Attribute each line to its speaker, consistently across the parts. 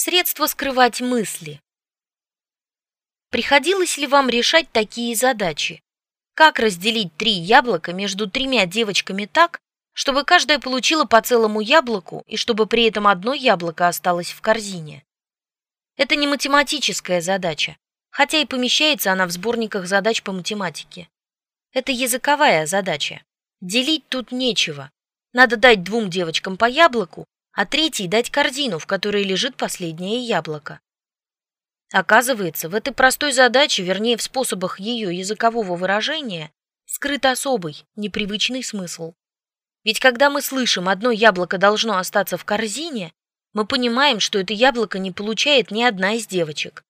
Speaker 1: Средство скрывать мысли. Приходилось ли вам решать такие задачи? Как разделить три яблока между тремя девочками так, чтобы каждая получила по целому яблоку и чтобы при этом одно яблоко осталось в корзине? Это не математическая задача, хотя и помещается она в сборниках задач по математике. Это языковая задача. Делить тут нечего. Надо дать двум девочкам по яблоку, а третий дать корзину, в которой лежит последнее яблоко. Оказывается, в этой простой задаче, вернее, в способах ее языкового выражения, скрыт особый, непривычный смысл. Ведь когда мы слышим «одно яблоко должно остаться в корзине», мы понимаем, что это яблоко не получает ни одна из девочек.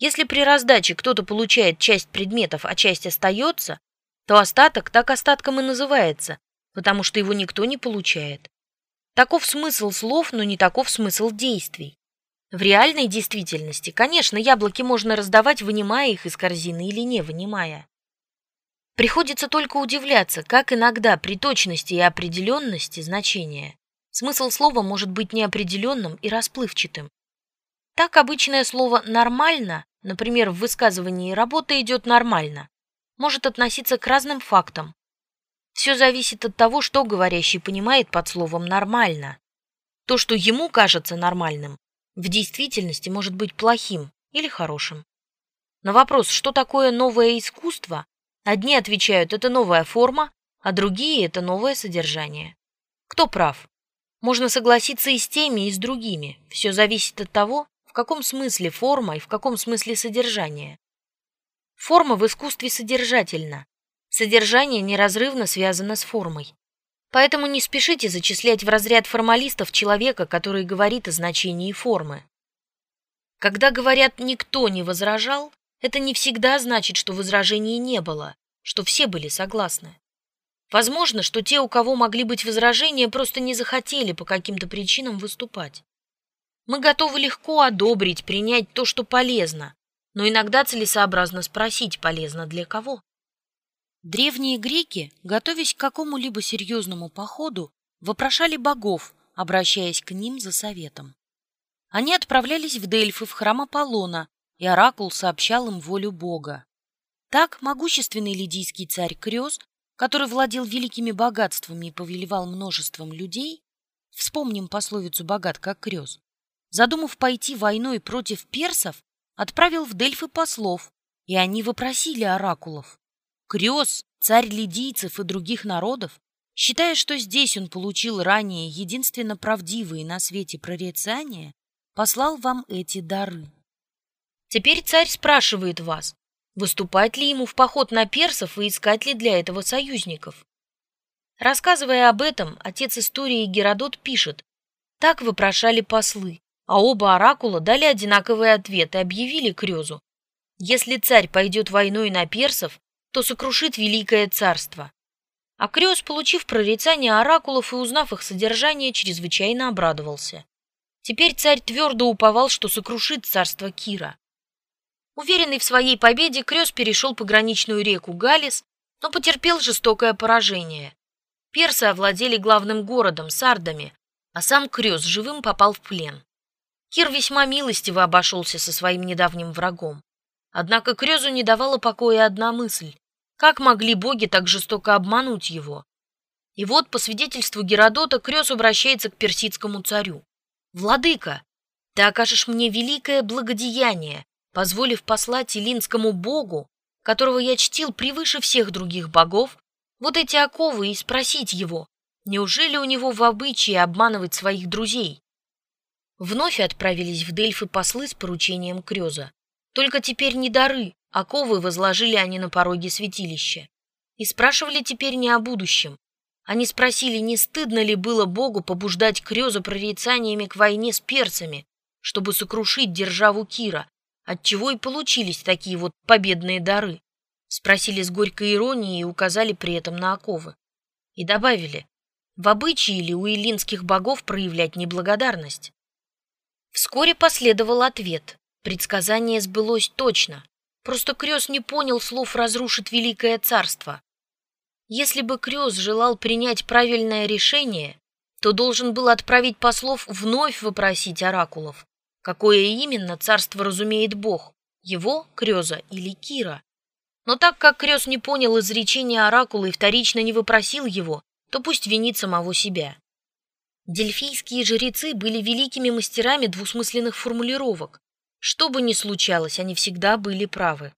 Speaker 1: Если при раздаче кто-то получает часть предметов, а часть остается, то остаток так остатком и называется, потому что его никто не получает. Таков смысл слов, но не таков смысл действий. В реальной действительности, конечно, яблоки можно раздавать, вынимая их из корзины или не вынимая. Приходится только удивляться, как иногда при точности и определенности значения смысл слова может быть неопределенным и расплывчатым. Так обычное слово «нормально», например, в высказывании «работа идет нормально», может относиться к разным фактам, все зависит от того, что говорящий понимает под словом «нормально». То, что ему кажется нормальным, в действительности может быть плохим или хорошим. На вопрос, что такое новое искусство, одни отвечают «это новая форма», а другие «это новое содержание». Кто прав? Можно согласиться и с теми, и с другими. Все зависит от того, в каком смысле форма и в каком смысле содержание. Форма в искусстве содержательна, Содержание неразрывно связано с формой. Поэтому не спешите зачислять в разряд формалистов человека, который говорит о значении формы. Когда говорят «никто не возражал», это не всегда значит, что возражений не было, что все были согласны. Возможно, что те, у кого могли быть возражения, просто не захотели по каким-то причинам выступать. Мы готовы легко одобрить, принять то, что полезно, но иногда целесообразно спросить, полезно для кого. Древние греки, готовясь к какому-либо серьезному походу, вопрошали богов, обращаясь к ним за советом. Они отправлялись в Дельфы, в храм Аполлона, и оракул сообщал им волю бога. Так могущественный лидийский царь Крёс, который владел великими богатствами и повелевал множеством людей, вспомним пословицу «богат как Крёс», задумав пойти войной против персов, отправил в Дельфы послов, и они вопросили оракулов. Крёс, царь лидийцев и других народов, считая, что здесь он получил ранее единственно правдивые на свете прорицания, послал вам эти дары. Теперь царь спрашивает вас, выступать ли ему в поход на персов и искать ли для этого союзников. Рассказывая об этом, отец истории Геродот пишет, так вопрошали послы, а оба оракула дали одинаковые ответы и объявили Крёзу, если царь пойдет войной на персов, то сокрушит великое царство. А Крёс, получив прорицание оракулов и узнав их содержание, чрезвычайно обрадовался. Теперь царь твердо уповал, что сокрушит царство Кира. Уверенный в своей победе, Крёс перешел пограничную реку Галис, но потерпел жестокое поражение. Персы овладели главным городом, Сардами, а сам Крёс живым попал в плен. Кир весьма милостиво обошелся со своим недавним врагом. Однако Крёзу не давала покоя одна мысль. Как могли боги так жестоко обмануть его? И вот, по свидетельству Геродота, Крёс обращается к персидскому царю. «Владыка, ты окажешь мне великое благодеяние, позволив послать илинскому богу, которого я чтил превыше всех других богов, вот эти оковы и спросить его, неужели у него в обычае обманывать своих друзей?» Вновь отправились в Дельфы послы с поручением Крёза. Только теперь не дары, а ковы возложили они на пороге святилища. И спрашивали теперь не о будущем. Они спросили, не стыдно ли было Богу побуждать Крёза прорицаниями к войне с перцами, чтобы сокрушить державу Кира, отчего и получились такие вот победные дары. Спросили с горькой иронией и указали при этом на оковы. И добавили, в обычае ли у илинских богов проявлять неблагодарность? Вскоре последовал ответ. Предсказание сбылось точно. Просто Крёс не понял слов «разрушит великое царство». Если бы Крёс желал принять правильное решение, то должен был отправить послов вновь вопросить оракулов, Какое именно царство разумеет Бог, его, Крёза или Кира? Но так как Крёз не понял изречения оракула и вторично не выпросил его, то пусть винит самого себя. Дельфийские жрецы были великими мастерами двусмысленных формулировок. Что бы ни случалось, они всегда были правы.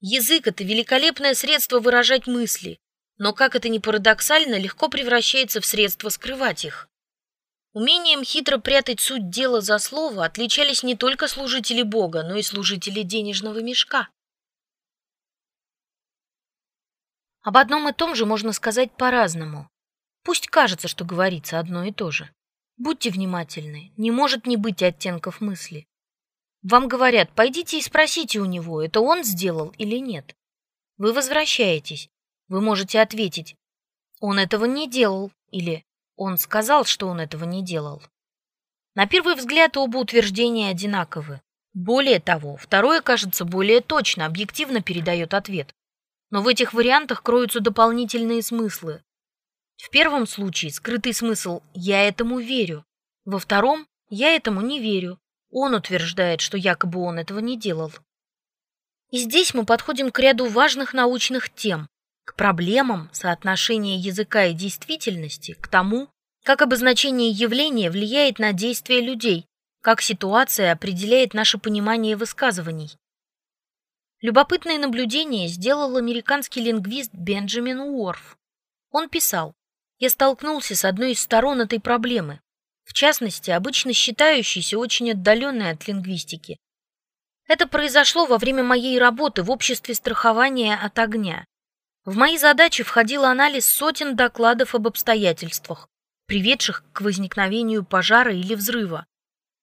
Speaker 1: Язык — это великолепное средство выражать мысли, но, как это ни парадоксально, легко превращается в средство скрывать их. Умением хитро прятать суть дела за слово отличались не только служители Бога, но и служители денежного мешка. Об одном и том же можно сказать по-разному. Пусть кажется, что говорится одно и то же. Будьте внимательны, не может не быть оттенков мысли. Вам говорят, пойдите и спросите у него, это он сделал или нет. Вы возвращаетесь. Вы можете ответить, он этого не делал, или он сказал, что он этого не делал. На первый взгляд оба утверждения одинаковы. Более того, второе, кажется, более точно, объективно передает ответ. Но в этих вариантах кроются дополнительные смыслы. В первом случае скрытый смысл «я этому верю», во втором «я этому не верю». Он утверждает, что якобы он этого не делал. И здесь мы подходим к ряду важных научных тем, к проблемам соотношения языка и действительности, к тому, как обозначение явления влияет на действия людей, как ситуация определяет наше понимание высказываний. Любопытное наблюдение сделал американский лингвист Бенджамин Уорф. Он писал, «Я столкнулся с одной из сторон этой проблемы, в частности, обычно считающейся очень отдаленной от лингвистики. Это произошло во время моей работы в обществе страхования от огня. В мои задачи входил анализ сотен докладов об обстоятельствах, приведших к возникновению пожара или взрыва.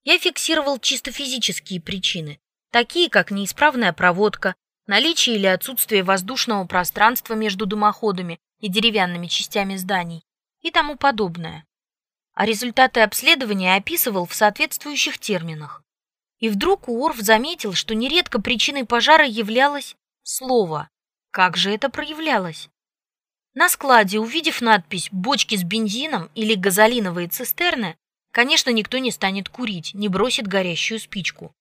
Speaker 1: Я фиксировал чисто физические причины, такие как неисправная проводка, наличие или отсутствие воздушного пространства между дымоходами и деревянными частями зданий и тому подобное. А результаты обследования описывал в соответствующих терминах. И вдруг Уорф заметил, что нередко причиной пожара являлось слово. Как же это проявлялось? На складе, увидев надпись «бочки с бензином» или «газолиновые цистерны», конечно, никто не станет курить, не бросит горящую спичку.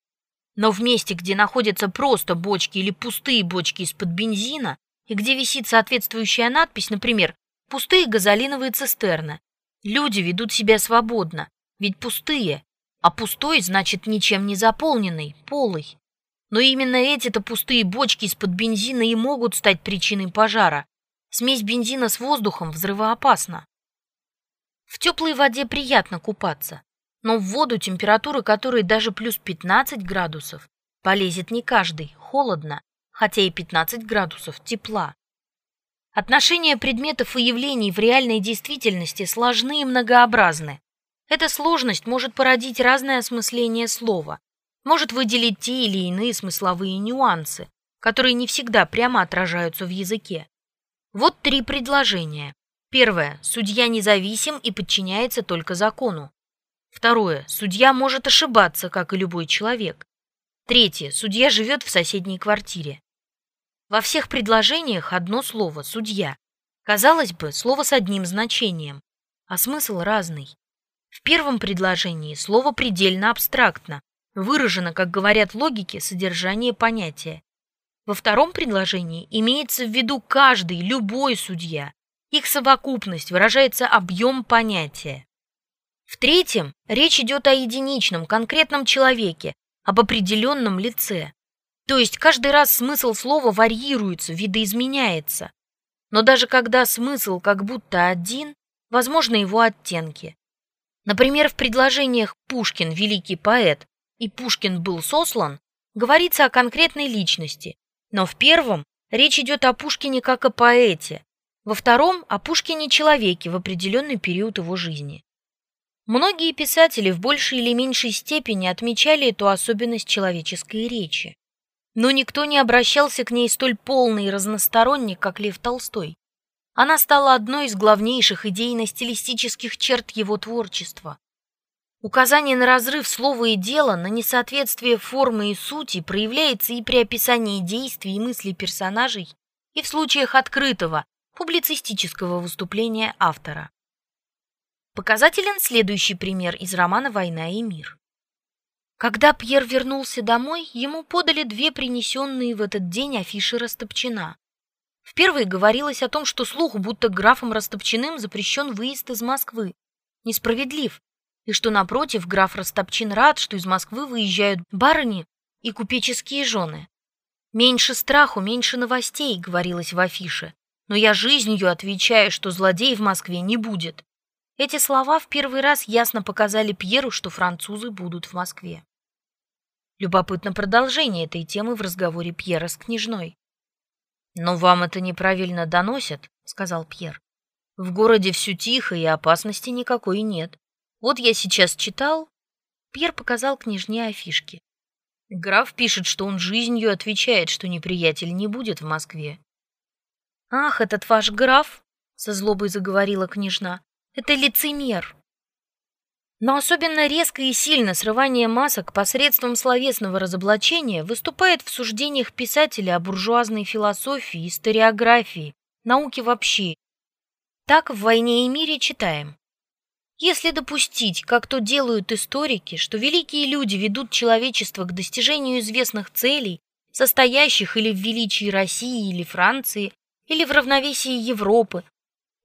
Speaker 1: Но в месте, где находятся просто бочки или пустые бочки из-под бензина, и где висит соответствующая надпись, например, «пустые газолиновые цистерны», люди ведут себя свободно, ведь пустые, а пустой значит ничем не заполненный, полый. Но именно эти-то пустые бочки из-под бензина и могут стать причиной пожара. Смесь бензина с воздухом взрывоопасна. В теплой воде приятно купаться, но в воду, температура которой даже плюс 15 градусов, полезет не каждый, холодно, хотя и 15 градусов тепла. Отношения предметов и явлений в реальной действительности сложны и многообразны. Эта сложность может породить разное осмысление слова, может выделить те или иные смысловые нюансы, которые не всегда прямо отражаются в языке. Вот три предложения. Первое. Судья независим и подчиняется только закону. Второе. Судья может ошибаться, как и любой человек. Третье. Судья живет в соседней квартире. Во всех предложениях одно слово «судья». Казалось бы, слово с одним значением, а смысл разный. В первом предложении слово предельно абстрактно, выражено, как говорят логики, содержание понятия. Во втором предложении имеется в виду каждый, любой судья. Их совокупность выражается объем понятия. В третьем речь идет о единичном, конкретном человеке, об определенном лице. То есть каждый раз смысл слова варьируется, видоизменяется. Но даже когда смысл как будто один, возможны его оттенки. Например, в предложениях «Пушкин – великий поэт» и «Пушкин был сослан» говорится о конкретной личности, но в первом речь идет о Пушкине как о поэте, во втором – о Пушкине-человеке в определенный период его жизни. Многие писатели в большей или меньшей степени отмечали эту особенность человеческой речи. Но никто не обращался к ней столь полно и разносторонне, как Лев Толстой. Она стала одной из главнейших идейно-стилистических черт его творчества. Указание на разрыв слова и дела, на несоответствие формы и сути проявляется и при описании действий и мыслей персонажей, и в случаях открытого, публицистического выступления автора. Показателен следующий пример из романа «Война и мир». Когда Пьер вернулся домой, ему подали две принесенные в этот день афиши Растопчина. В первой говорилось о том, что слух, будто графом Растопчиным запрещен выезд из Москвы, несправедлив, и что, напротив, граф Растопчин рад, что из Москвы выезжают барыни и купеческие жены. «Меньше страху, меньше новостей», — говорилось в афише, «но я жизнью отвечаю, что злодей в Москве не будет». Эти слова в первый раз ясно показали Пьеру, что французы будут в Москве. Любопытно продолжение этой темы в разговоре Пьера с княжной. «Но вам это неправильно доносят», — сказал Пьер. «В городе все тихо и опасности никакой нет. Вот я сейчас читал...» Пьер показал княжне афишки. Граф пишет, что он жизнью отвечает, что неприятель не будет в Москве. «Ах, этот ваш граф!» — со злобой заговорила княжна. Это лицемер. Но особенно резко и сильно срывание масок посредством словесного разоблачения выступает в суждениях писателя о буржуазной философии, историографии, науке вообще. Так в «Войне и мире» читаем. Если допустить, как то делают историки, что великие люди ведут человечество к достижению известных целей, состоящих или в величии России или Франции, или в равновесии Европы,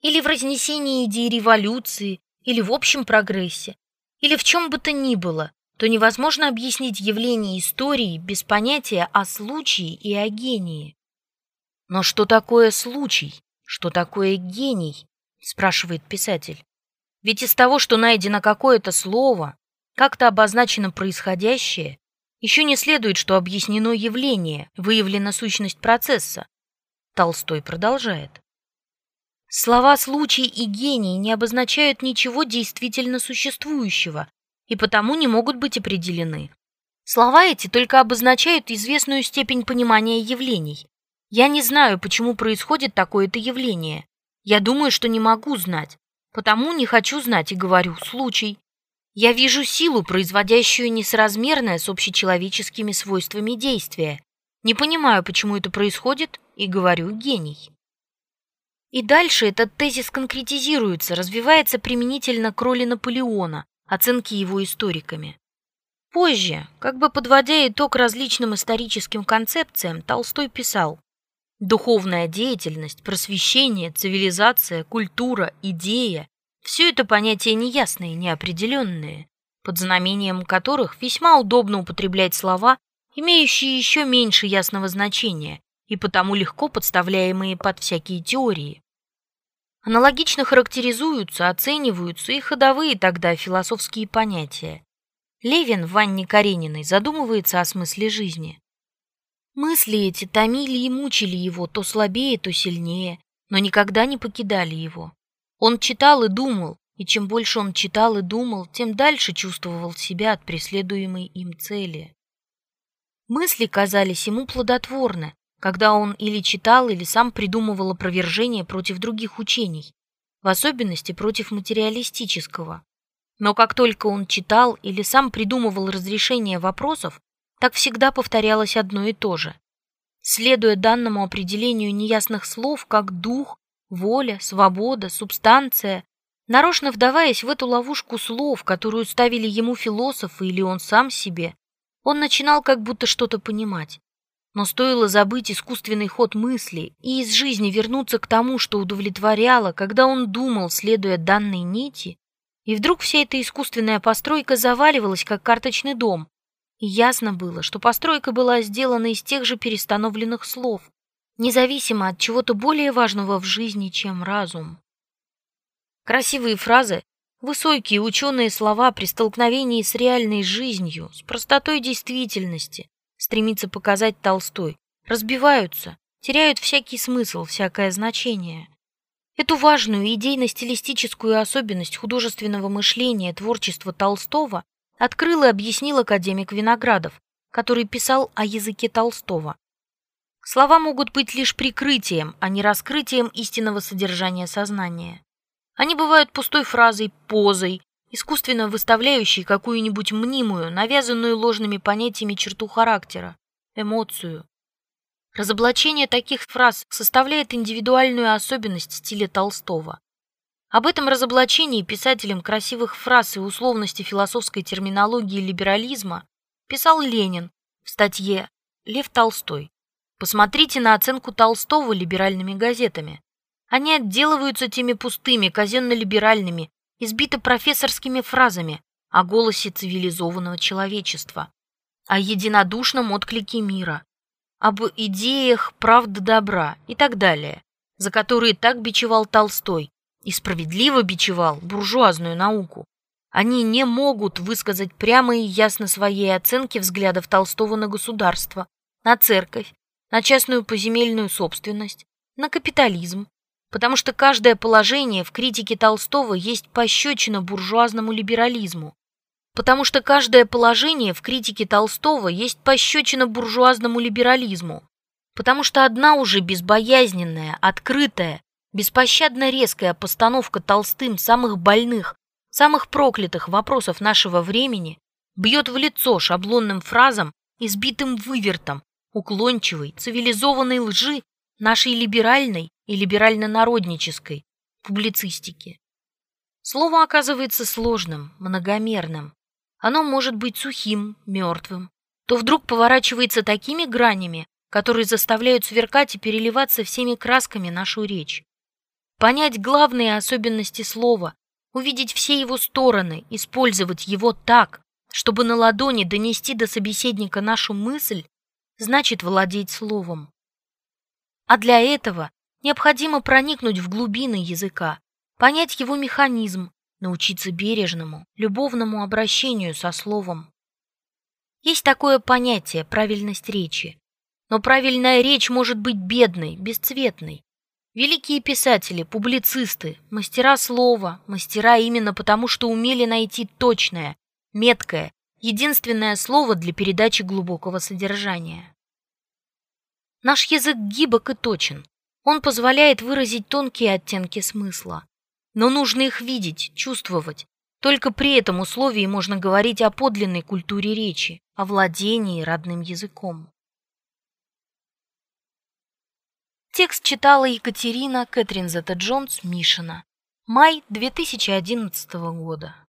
Speaker 1: или в разнесении идей революции, или в общем прогрессе, или в чем бы то ни было, то невозможно объяснить явление истории без понятия о случае и о гении. Но что такое случай? Что такое гений? спрашивает писатель. Ведь из того, что найдено какое-то слово, как-то обозначено происходящее, еще не следует, что объяснено явление, выявлена сущность процесса. Толстой продолжает. Слова «случай» и «гений» не обозначают ничего действительно существующего и потому не могут быть определены. Слова эти только обозначают известную степень понимания явлений. Я не знаю, почему происходит такое-то явление. Я думаю, что не могу знать, потому не хочу знать и говорю «случай». Я вижу силу, производящую несоразмерное с общечеловеческими свойствами действия. Не понимаю, почему это происходит, и говорю «гений». И дальше этот тезис конкретизируется, развивается применительно к роли Наполеона, оценки его историками. Позже, как бы подводя итог различным историческим концепциям, Толстой писал «Духовная деятельность, просвещение, цивилизация, культура, идея – все это понятия неясные, неопределенные, под знамением которых весьма удобно употреблять слова, имеющие еще меньше ясного значения, и потому легко подставляемые под всякие теории. Аналогично характеризуются, оцениваются и ходовые тогда философские понятия. Левин в Анне Карениной задумывается о смысле жизни. Мысли эти томили и мучили его то слабее, то сильнее, но никогда не покидали его. Он читал и думал, и чем больше он читал и думал, тем дальше чувствовал себя от преследуемой им цели. Мысли казались ему плодотворны, когда он или читал, или сам придумывал опровержение против других учений, в особенности против материалистического. Но как только он читал или сам придумывал разрешение вопросов, так всегда повторялось одно и то же. Следуя данному определению неясных слов, как дух, воля, свобода, субстанция, нарочно вдаваясь в эту ловушку слов, которую ставили ему философы или он сам себе, он начинал как будто что-то понимать. Но стоило забыть искусственный ход мысли и из жизни вернуться к тому, что удовлетворяло, когда он думал, следуя данной нити, и вдруг вся эта искусственная постройка заваливалась, как карточный дом, и ясно было, что постройка была сделана из тех же перестановленных слов, независимо от чего-то более важного в жизни, чем разум. Красивые фразы, высокие ученые слова при столкновении с реальной жизнью, с простотой действительности, стремится показать Толстой, разбиваются, теряют всякий смысл, всякое значение. Эту важную идейно-стилистическую особенность художественного мышления творчества Толстого открыл и объяснил академик Виноградов, который писал о языке Толстого. Слова могут быть лишь прикрытием, а не раскрытием истинного содержания сознания. Они бывают пустой фразой, позой, искусственно выставляющий какую-нибудь мнимую, навязанную ложными понятиями черту характера, эмоцию. Разоблачение таких фраз составляет индивидуальную особенность стиля Толстого. Об этом разоблачении писателем красивых фраз и условности философской терминологии либерализма писал Ленин в статье «Лев Толстой». Посмотрите на оценку Толстого либеральными газетами. Они отделываются теми пустыми, казенно-либеральными, избито профессорскими фразами о голосе цивилизованного человечества, о единодушном отклике мира, об идеях правды добра и так далее, за которые так бичевал Толстой и справедливо бичевал буржуазную науку. Они не могут высказать прямо и ясно своей оценки взглядов Толстого на государство, на церковь, на частную поземельную собственность, на капитализм, потому что каждое положение в критике Толстого есть пощечина буржуазному либерализму, потому что каждое положение в критике Толстого есть пощечина буржуазному либерализму, потому что одна уже безбоязненная, открытая, беспощадно резкая постановка Толстым самых больных, самых проклятых вопросов нашего времени бьет в лицо шаблонным фразам, избитым вывертом, уклончивой, цивилизованной лжи нашей либеральной и либерально-народнической публицистики. Слово оказывается сложным, многомерным. Оно может быть сухим, мертвым, то вдруг поворачивается такими гранями, которые заставляют сверкать и переливаться всеми красками нашу речь. Понять главные особенности слова, увидеть все его стороны, использовать его так, чтобы на ладони донести до собеседника нашу мысль, значит владеть словом. А для этого необходимо проникнуть в глубины языка, понять его механизм, научиться бережному, любовному обращению со словом. Есть такое понятие правильность речи. Но правильная речь может быть бедной, бесцветной. Великие писатели, публицисты, мастера слова, мастера именно потому, что умели найти точное, меткое, единственное слово для передачи глубокого содержания. Наш язык гибок и точен. Он позволяет выразить тонкие оттенки смысла. Но нужно их видеть, чувствовать. Только при этом условии можно говорить о подлинной культуре речи, о владении родным языком. Текст читала Екатерина Кэтрин Зета-Джонс Мишина. Май 2011 года.